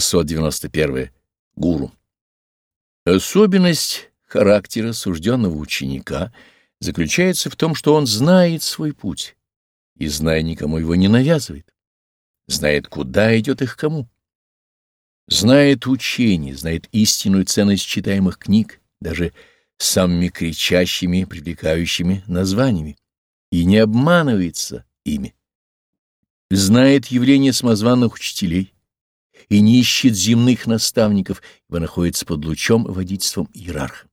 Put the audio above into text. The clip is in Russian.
691. Гуру. Особенность характера сужденного ученика заключается в том, что он знает свой путь и, зная, никому его не навязывает, знает, куда идет их кому, знает учение, знает истинную ценность читаемых книг, даже самыми кричащими, привлекающими названиями, и не обманывается ими. Знает явление самозванных учителей и не ищет земных наставников, ибо находится под лучом водительством иерарха.